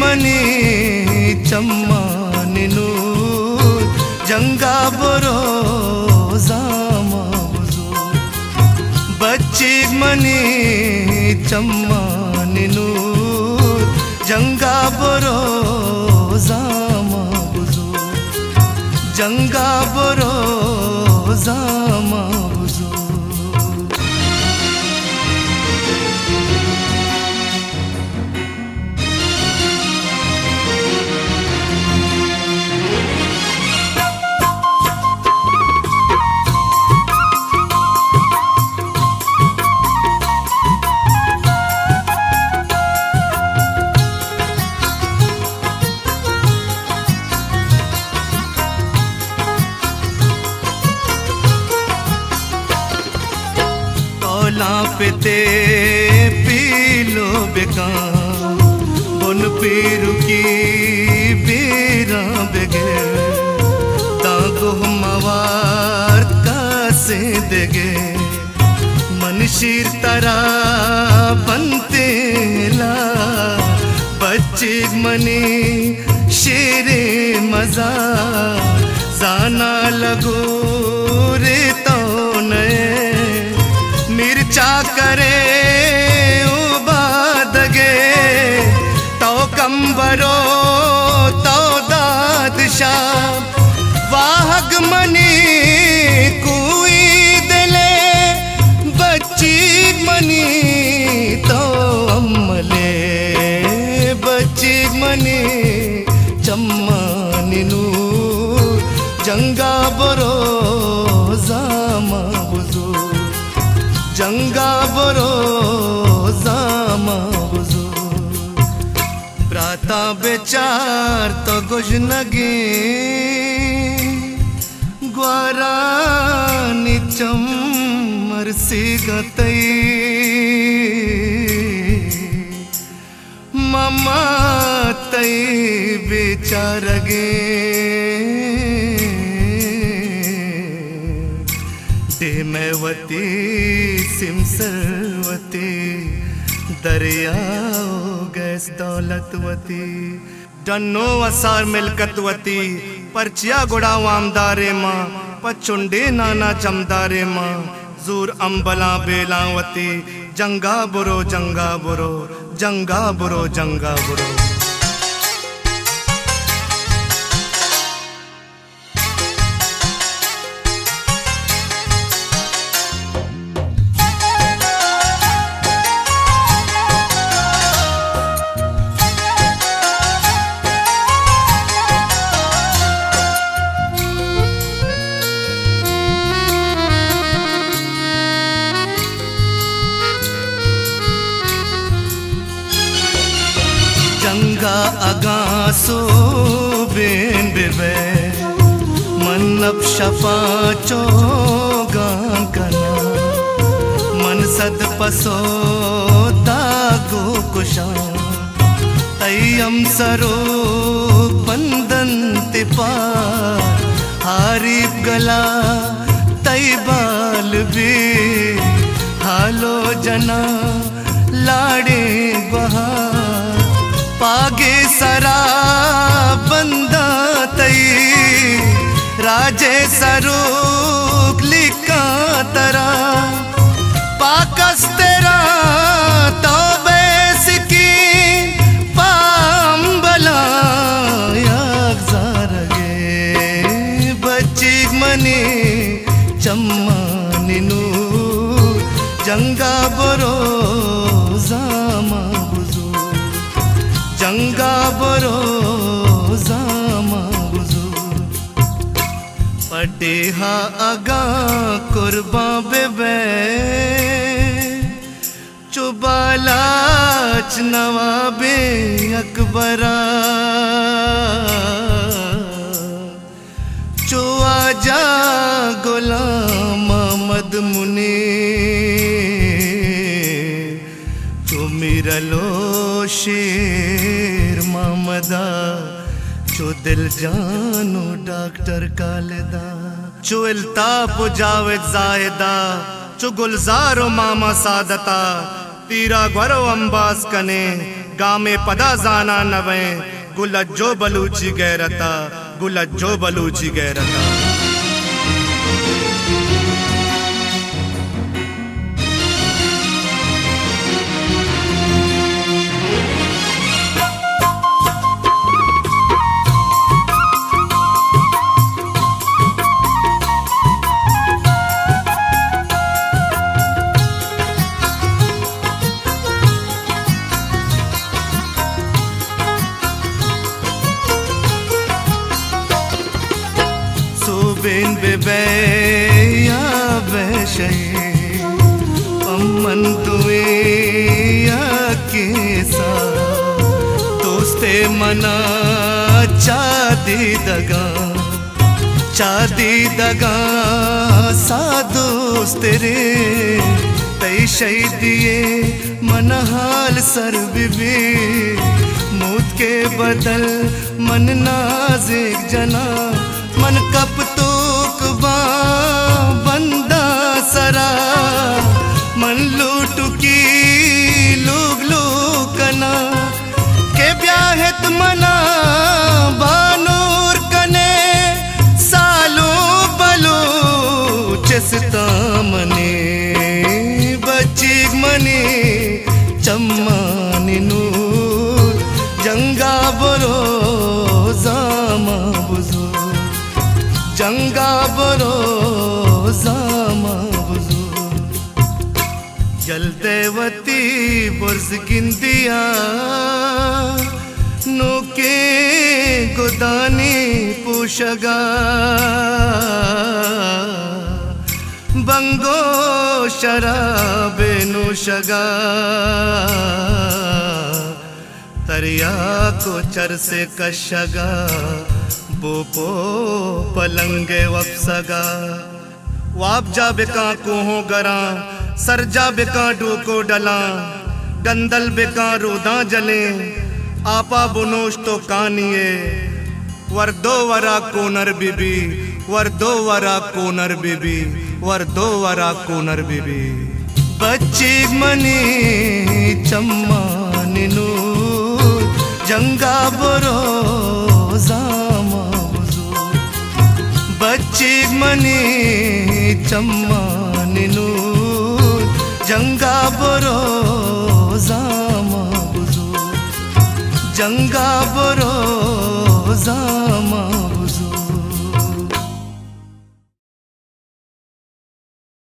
ಮನಿ ಚಮ್ಮನಿನು ಜಂಗ ಬರೋ ಜಾಮ ಬಚ್ಚಿ ಮನಿ ಚಮ್ಮನಿನು ಜಂಗ ಬರೋ ಜಾಮ ಜಂಗ ಬರೋ पेते पीलो बेकार। उन पीर की बीरा बेगे ताको मवार का से देगे। मनशीर तरा कंबरो तो दादशाह वाहग मनी कुई दले, बच्ची मनी तो अम्मले, बच्ची मनी चम्मानिनु जंगा बरो जामा बुजू जंगा बरो प्राता बेचार तो गुज नगे। ग्वारा निचम मरसी गतई ममा तई बेचारगे। डेमवती सिमसरवती दरियाओ गैस दौलतवती डनो असार मिलकतवती परचिया गुड़ा वामदारे माँ। पचुंडे नाना चमदारे माँ। जूर अम्बला बेलावती जंगा बुरो जंगा बुरो। जंगा बुरो जंगा बुरो। जंगा अगासो बेन बेबे मनब शफा चोगान कना। मन सद पसो दागो कुशा। तयम सरो बंदन तिपा। हारीब गला तई बाल भी हालो जना लाड़े बहार पागे सरा बंदा तई। राजे सरूक लिखा तरा। पाकस तेरा तो बैस की पाम बला गे बच्ची मनी चम्मानिनु जंगा बरो जामा जंगा बरो पटेहा अगा कुर्बा बेबे चुबालाच नवाबे अकबरा। चुआ जा गुलाम मद मुनि चो मिरलो शेर मामदा चो दिल जानो डॉक्टर कालदा चो इल्ताफ जावेद जायदा चो गुलजारो मामा सादता, तीरा घरो अंबास कने, गामे पदा जाना नवे गुलज्जो Balochi गैरता गुलज्जो Balochi गैरता। Subin bebeya beşey Amman duya kisa Doste mana चादी दगा। चादी दगा सा दोस्त रे तई दिए मन हाल सर बिबी। मूत के बदल मन नाजिक जना। मन कप लूट की मना, बानूर कने। सालो बलो चसता मने। बच्ची मने, चम्मानी नूर। जंगा बरो, जामा जंगा बरो जलदेवती बुर्ज गिंदिया नोके गोदानी पूशगा। बंगो शराबे नुशगा। तरिया को चर से कशगा। बोपो पलंगे वपसगा। वाप जा बेका कोहो गरा सर जा बेका डोको डला गंदल बेका रोदा जले, आपा बुनोश तो कानिए। वर्दो वरा कोनर बीबी वर्दो वरा कोनर बीबी वर्दो वरा कोनर बीबी। बच्ची मनी चम्मा निनू, जंगा बरो बच्ची मनी चम्मा बोरो जङ्गा बा